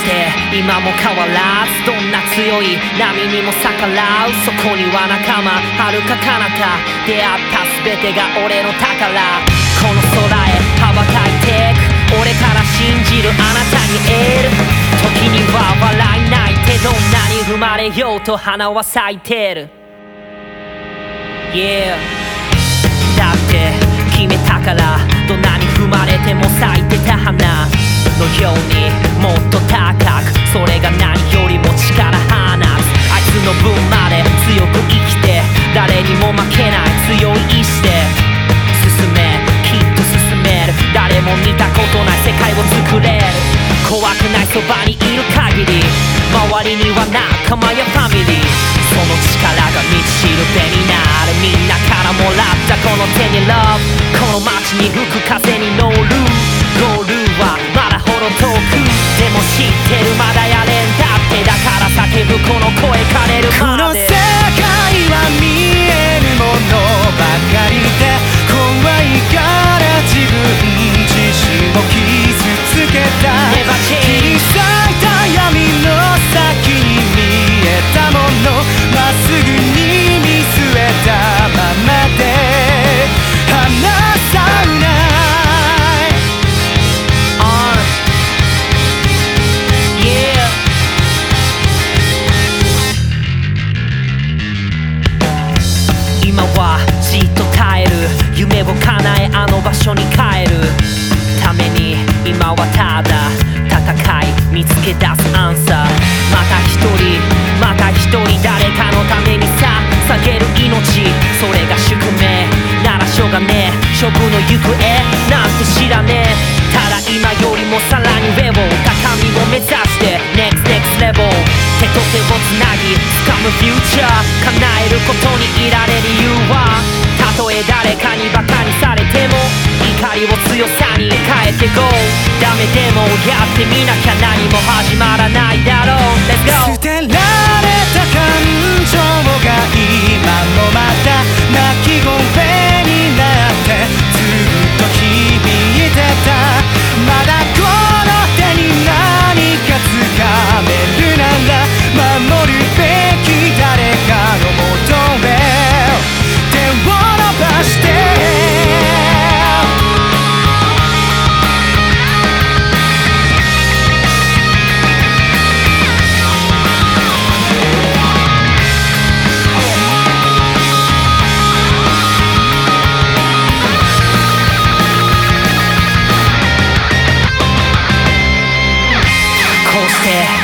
して今も変わらずどんな強い波にも逆らうそこには仲間遥か彼方出会った全てが俺の宝。この空へ羽ばたいてく。俺から信じるあなたにエール。時には笑い泣いてどんなに踏まれようと花は咲いてる。Yeah だって決めたからどんなに踏まれても咲いてた花のようにもっとこの手に Love この街に吹く風に乗る。ゴールはまだほど遠く。でも知ってるまだやあの場所に帰るために今はただ戦い見つけ出すアンサーまた一人また一人誰かのためにさ捧げる命それが宿命。ならしょうがねえ。勝負の行方なんて知らねえただ今よりもさらに上を高みを目指して Next next level 手と手をつなぎ掴むフューチャー叶えることにいられる理由は？たとえ誰かにバカにされても怒りを強さに変えてこう。ダメでもやってみなきゃ何も始まらないだろう。Let's go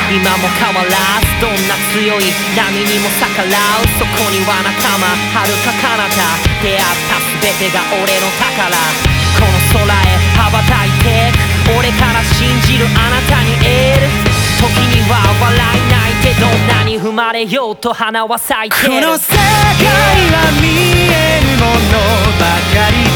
今も変わらずどんな強い波にも逆らう。そこには仲間遥か彼方出会った全てが俺の宝。この空へ羽ばたいてく俺から信じるあなたにエール。時には笑い泣いてどんなに踏まれようと花は咲いてる。この世界は見えるものばかり。